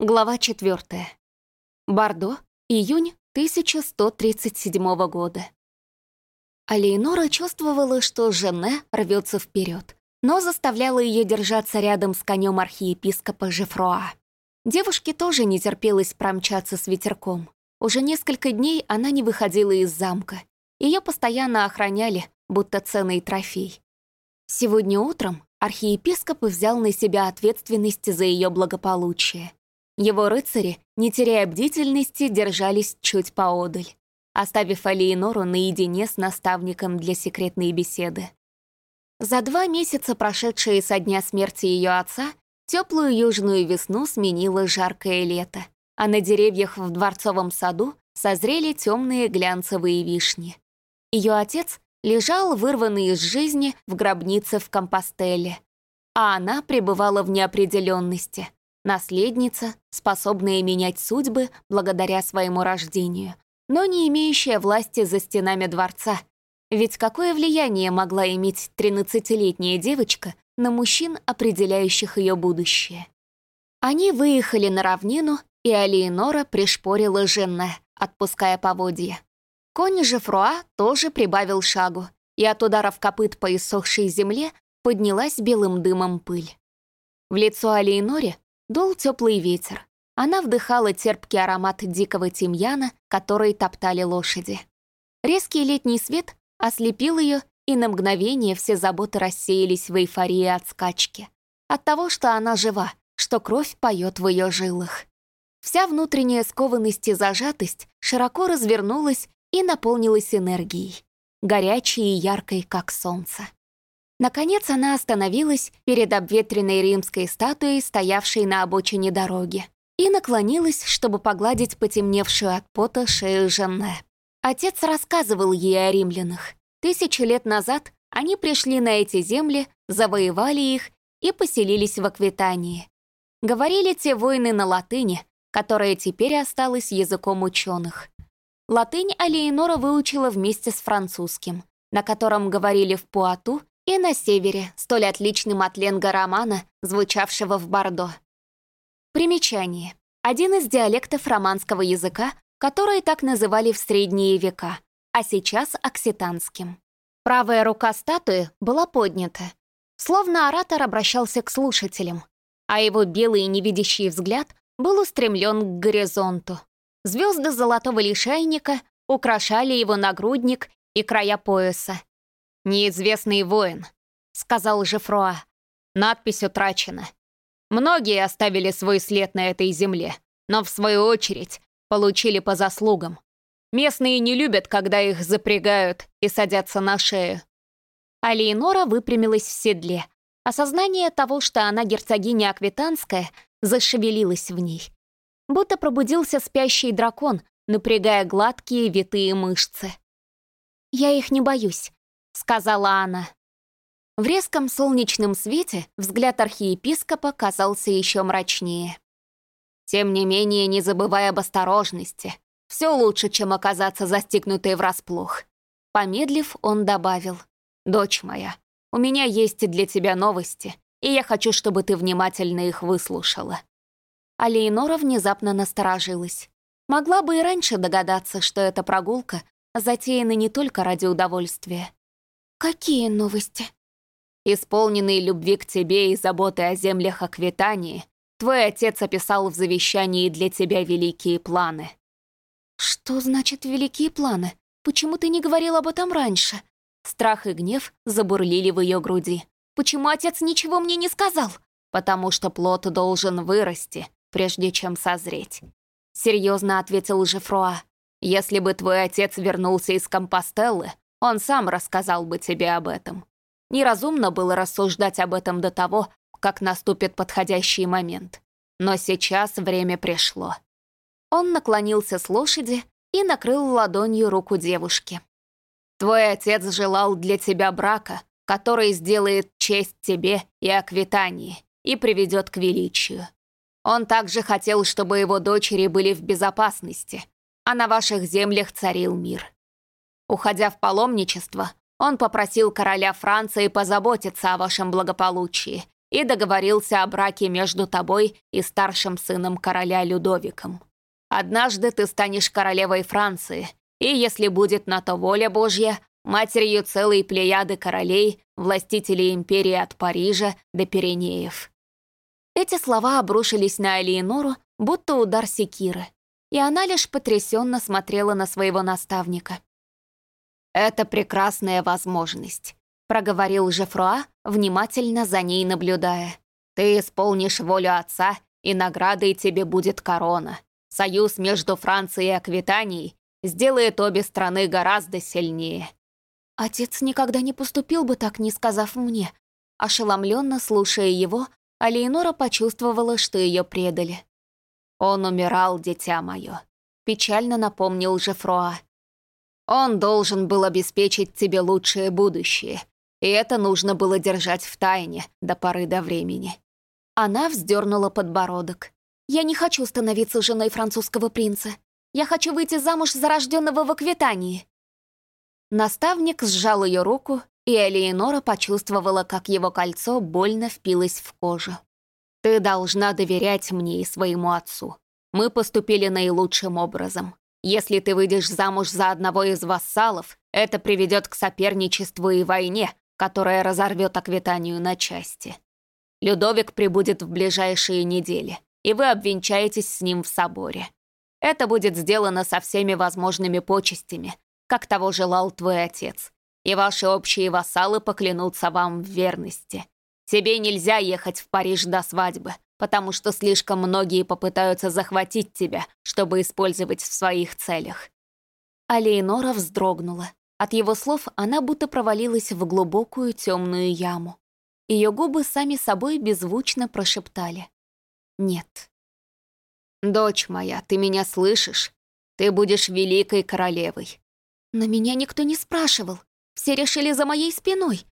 Глава 4. Бордо, июнь 1137 года. Алейнора чувствовала, что Жене рвется вперед, но заставляла ее держаться рядом с конем архиепископа Жефруа. Девушке тоже не терпелось промчаться с ветерком. Уже несколько дней она не выходила из замка. Ее постоянно охраняли, будто ценный трофей. Сегодня утром архиепископ взял на себя ответственность за ее благополучие. Его рыцари, не теряя бдительности, держались чуть поодаль, оставив Алиенору наедине с наставником для секретной беседы. За два месяца, прошедшие со дня смерти ее отца, теплую южную весну сменило жаркое лето, а на деревьях в дворцовом саду созрели темные глянцевые вишни. Ее отец лежал вырванный из жизни в гробнице в Компостеле, а она пребывала в неопределенности, Наследница, способная менять судьбы благодаря своему рождению, но не имеющая власти за стенами дворца. Ведь какое влияние могла иметь 13-летняя девочка на мужчин, определяющих ее будущее? Они выехали на равнину, и Алиенора пришпорила Женне, отпуская поводья. Конь же Фруа тоже прибавил шагу, и от ударов копыт по иссохшей земле поднялась белым дымом пыль. В лицо Алиеноре Дул теплый ветер. Она вдыхала терпкий аромат дикого тимьяна, который топтали лошади. Резкий летний свет ослепил ее, и на мгновение все заботы рассеялись в эйфории от скачки. От того, что она жива, что кровь поет в ее жилах. Вся внутренняя скованность и зажатость широко развернулась и наполнилась энергией, горячей и яркой, как солнце. Наконец она остановилась перед обветренной римской статуей, стоявшей на обочине дороги, и наклонилась, чтобы погладить потемневшую от пота шею Жанне. Отец рассказывал ей о римлянах. Тысячи лет назад они пришли на эти земли, завоевали их и поселились в Аквитании. Говорили те воины на латыни, которая теперь осталась языком ученых. Латынь Алиенора выучила вместе с французским, на котором говорили в Пуату и на севере, столь отличным от ленга-романа, звучавшего в Бордо. Примечание. Один из диалектов романского языка, который так называли в средние века, а сейчас окситанским. Правая рука статуи была поднята, словно оратор обращался к слушателям, а его белый невидящий взгляд был устремлен к горизонту. Звезды золотого лишайника украшали его нагрудник и края пояса, «Неизвестный воин», — сказал Жефруа. Надпись утрачена. Многие оставили свой след на этой земле, но в свою очередь получили по заслугам. Местные не любят, когда их запрягают и садятся на шею. Алиенора выпрямилась в седле. Осознание того, что она герцогиня Аквитанская, зашевелилось в ней. Будто пробудился спящий дракон, напрягая гладкие витые мышцы. «Я их не боюсь», — сказала она. В резком солнечном свете взгляд архиепископа казался еще мрачнее. Тем не менее, не забывай об осторожности. Все лучше, чем оказаться застигнутой врасплох. Помедлив, он добавил. «Дочь моя, у меня есть для тебя новости, и я хочу, чтобы ты внимательно их выслушала». А внезапно насторожилась. Могла бы и раньше догадаться, что эта прогулка затеяна не только ради удовольствия. «Какие новости?» Исполненный любви к тебе и заботы о землях Аквитании, твой отец описал в завещании для тебя великие планы». «Что значит великие планы? Почему ты не говорил об этом раньше?» Страх и гнев забурлили в ее груди. «Почему отец ничего мне не сказал?» «Потому что плод должен вырасти, прежде чем созреть», — серьезно ответил Жефруа. «Если бы твой отец вернулся из Компостеллы, он сам рассказал бы тебе об этом. Неразумно было рассуждать об этом до того, как наступит подходящий момент. Но сейчас время пришло. Он наклонился с лошади и накрыл ладонью руку девушки. «Твой отец желал для тебя брака, который сделает честь тебе и Аквитании и приведет к величию. Он также хотел, чтобы его дочери были в безопасности, а на ваших землях царил мир. Уходя в паломничество, он попросил короля Франции позаботиться о вашем благополучии и договорился о браке между тобой и старшим сыном короля Людовиком. Однажды ты станешь королевой Франции, и если будет на то воля Божья, матерью целой плеяды королей, властителей империи от Парижа до Пиренеев. Эти слова обрушились на Алиенору, будто удар секиры, и она лишь потрясенно смотрела на своего наставника. «Это прекрасная возможность», — проговорил Жефруа, внимательно за ней наблюдая. «Ты исполнишь волю отца, и наградой тебе будет корона. Союз между Францией и Аквитанией сделает обе страны гораздо сильнее». Отец никогда не поступил бы так, не сказав мне. Ошеломленно слушая его, Алейнора почувствовала, что ее предали. «Он умирал, дитя мое», — печально напомнил Жефруа. «Он должен был обеспечить тебе лучшее будущее, и это нужно было держать в тайне до поры до времени». Она вздернула подбородок. «Я не хочу становиться женой французского принца. Я хочу выйти замуж за рожденного в Аквитании». Наставник сжал ее руку, и Элеонора почувствовала, как его кольцо больно впилось в кожу. «Ты должна доверять мне и своему отцу. Мы поступили наилучшим образом. Если ты выйдешь замуж за одного из вассалов, это приведет к соперничеству и войне, которая разорвет Аквитанию на части. Людовик прибудет в ближайшие недели, и вы обвенчаетесь с ним в соборе. Это будет сделано со всеми возможными почестями, как того желал твой отец, и ваши общие вассалы поклянутся вам в верности. Тебе нельзя ехать в Париж до свадьбы, потому что слишком многие попытаются захватить тебя, чтобы использовать в своих целях». А вздрогнула. От его слов она будто провалилась в глубокую темную яму. Ее губы сами собой беззвучно прошептали. «Нет». «Дочь моя, ты меня слышишь? Ты будешь великой королевой». «Но меня никто не спрашивал. Все решили за моей спиной».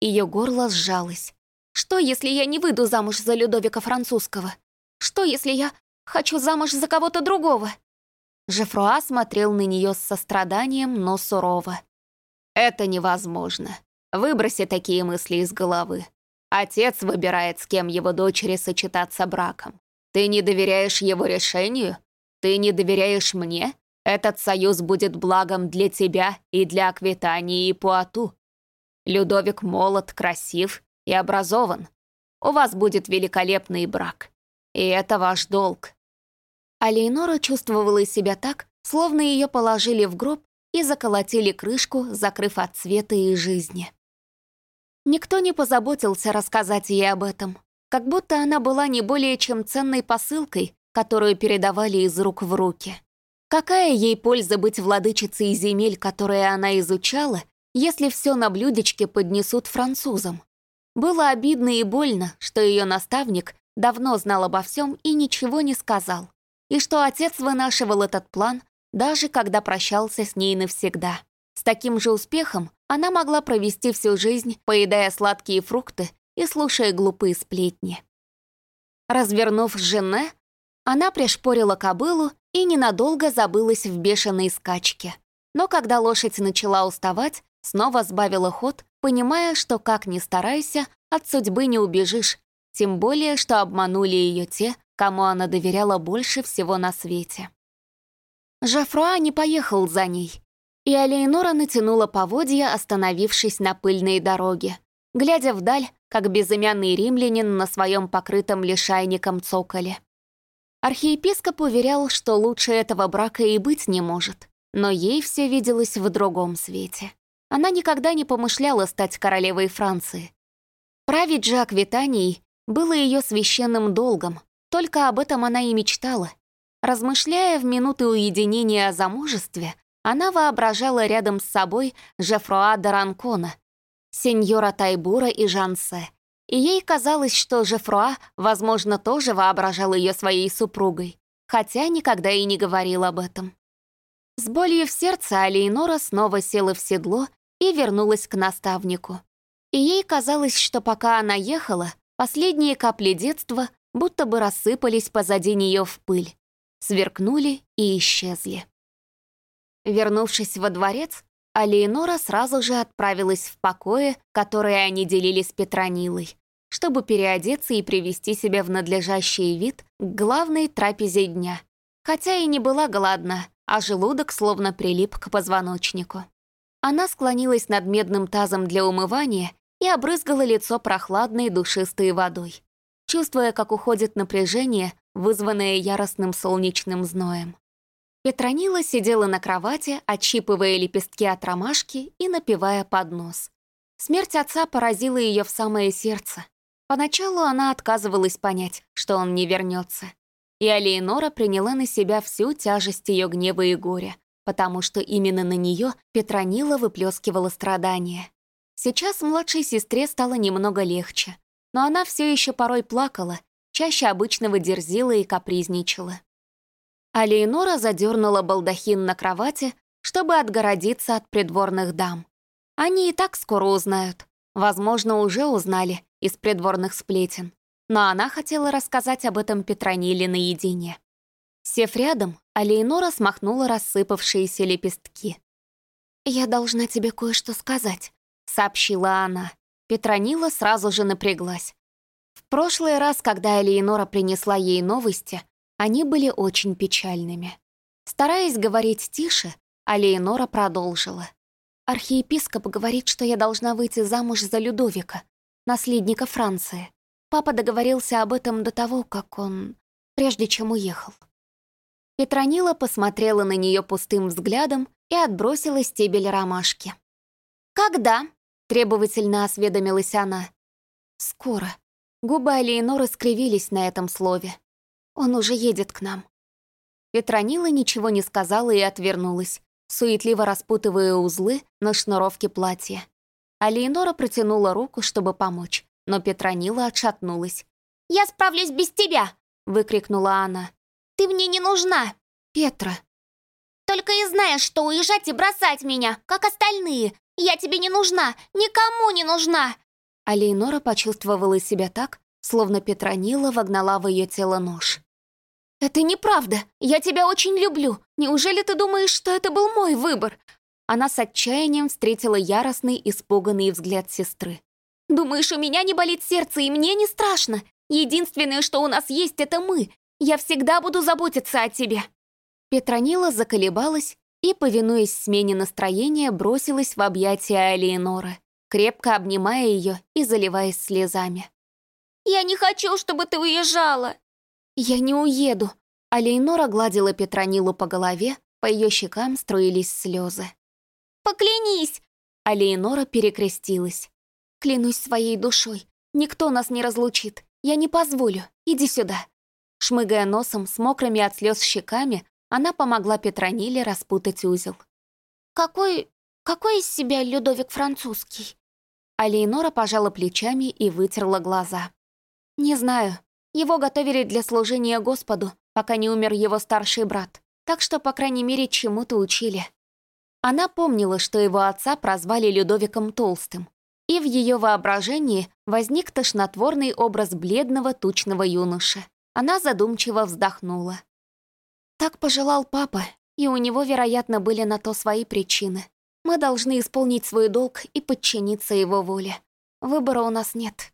Ее горло сжалось. Что, если я не выйду замуж за Людовика Французского? Что, если я хочу замуж за кого-то другого?» Жефруа смотрел на нее с состраданием, но сурово. «Это невозможно. Выброси такие мысли из головы. Отец выбирает, с кем его дочери сочетаться браком. Ты не доверяешь его решению? Ты не доверяешь мне? Этот союз будет благом для тебя и для Аквитании и Пуату. Людовик молод, красив и образован. У вас будет великолепный брак. И это ваш долг». А Лейнора чувствовала себя так, словно ее положили в гроб и заколотили крышку, закрыв от света и жизни. Никто не позаботился рассказать ей об этом, как будто она была не более чем ценной посылкой, которую передавали из рук в руки. Какая ей польза быть владычицей земель, которые она изучала, если все на блюдечке поднесут французам? Было обидно и больно, что ее наставник давно знал обо всем и ничего не сказал, и что отец вынашивал этот план, даже когда прощался с ней навсегда. С таким же успехом она могла провести всю жизнь, поедая сладкие фрукты и слушая глупые сплетни. Развернув жене, она пришпорила кобылу и ненадолго забылась в бешеной скачке. Но когда лошадь начала уставать, снова сбавила ход понимая, что как ни старайся, от судьбы не убежишь, тем более, что обманули ее те, кому она доверяла больше всего на свете. Жафруа не поехал за ней, и Алейнора натянула поводья, остановившись на пыльной дороге, глядя вдаль, как безымянный римлянин на своем покрытом лишайником цоколе. Архиепископ уверял, что лучше этого брака и быть не может, но ей все виделось в другом свете. Она никогда не помышляла стать королевой Франции. Править же Аквитанией было ее священным долгом, только об этом она и мечтала. Размышляя в минуты уединения о замужестве, она воображала рядом с собой Жефруа Даранкона, сеньора Тайбура и Жансе, и ей казалось, что Жефруа, возможно, тоже воображал ее своей супругой, хотя никогда и не говорил об этом. С болью в сердце Алейнора снова села в седло и вернулась к наставнику. И ей казалось, что пока она ехала, последние капли детства будто бы рассыпались позади нее в пыль, сверкнули и исчезли. Вернувшись во дворец, Алиенора сразу же отправилась в покое, которые они делили с Петронилой. чтобы переодеться и привести себя в надлежащий вид к главной трапезе дня. Хотя и не была голодна, а желудок словно прилип к позвоночнику. Она склонилась над медным тазом для умывания и обрызгала лицо прохладной душистой водой, чувствуя, как уходит напряжение, вызванное яростным солнечным зноем. Петронила сидела на кровати, отщипывая лепестки от ромашки и напивая под нос. Смерть отца поразила ее в самое сердце. Поначалу она отказывалась понять, что он не вернется. И Алиенора приняла на себя всю тяжесть ее гнева и горя, потому что именно на нее Петронила выплескивала страдания. Сейчас младшей сестре стало немного легче, но она все еще порой плакала, чаще обычного дерзила и капризничала. Алиенора задернула балдахин на кровати, чтобы отгородиться от придворных дам. Они и так скоро узнают. Возможно, уже узнали из придворных сплетен. Но она хотела рассказать об этом Петрониле наедине. Сев рядом, Алейнора смахнула рассыпавшиеся лепестки. «Я должна тебе кое-что сказать», — сообщила она. Петронила сразу же напряглась. В прошлый раз, когда Алейнора принесла ей новости, они были очень печальными. Стараясь говорить тише, Алейнора продолжила. Архиепископ говорит, что я должна выйти замуж за Людовика, наследника Франции. Папа договорился об этом до того, как он... прежде чем уехал. Петронила посмотрела на нее пустым взглядом и отбросила стебель ромашки. «Когда?» — требовательно осведомилась она. «Скоро». Губы Алиеноры скривились на этом слове. «Он уже едет к нам». Петронила ничего не сказала и отвернулась, суетливо распутывая узлы на шнуровке платья. А Леонора протянула руку, чтобы помочь, но Петронила отшатнулась. «Я справлюсь без тебя!» — выкрикнула она. «Ты мне не нужна!» «Петра!» «Только и знаешь, что уезжать и бросать меня, как остальные! Я тебе не нужна! Никому не нужна!» А Лейнора почувствовала себя так, словно Петронила вогнала в ее тело нож. «Это неправда. Я тебя очень люблю. Неужели ты думаешь, что это был мой выбор?» Она с отчаянием встретила яростный, испуганный взгляд сестры. «Думаешь, у меня не болит сердце, и мне не страшно? Единственное, что у нас есть, это мы. Я всегда буду заботиться о тебе». Петронила заколебалась и, повинуясь смене настроения, бросилась в объятия Алиеноры, крепко обнимая ее и заливаясь слезами. «Я не хочу, чтобы ты уезжала!» «Я не уеду!» А Лейнора гладила Петронилу по голове, по ее щекам струились слезы. «Поклянись!» А Лейнора перекрестилась. «Клянусь своей душой, никто нас не разлучит. Я не позволю. Иди сюда!» Шмыгая носом с мокрыми от слез щеками, она помогла Петрониле распутать узел. «Какой... какой из себя Людовик французский?» А Лейнора пожала плечами и вытерла глаза. «Не знаю. Его готовили для служения Господу, пока не умер его старший брат, так что, по крайней мере, чему-то учили. Она помнила, что его отца прозвали Людовиком Толстым, и в ее воображении возник тошнотворный образ бледного тучного юноши. Она задумчиво вздохнула. Так пожелал папа, и у него, вероятно, были на то свои причины. Мы должны исполнить свой долг и подчиниться его воле. Выбора у нас нет.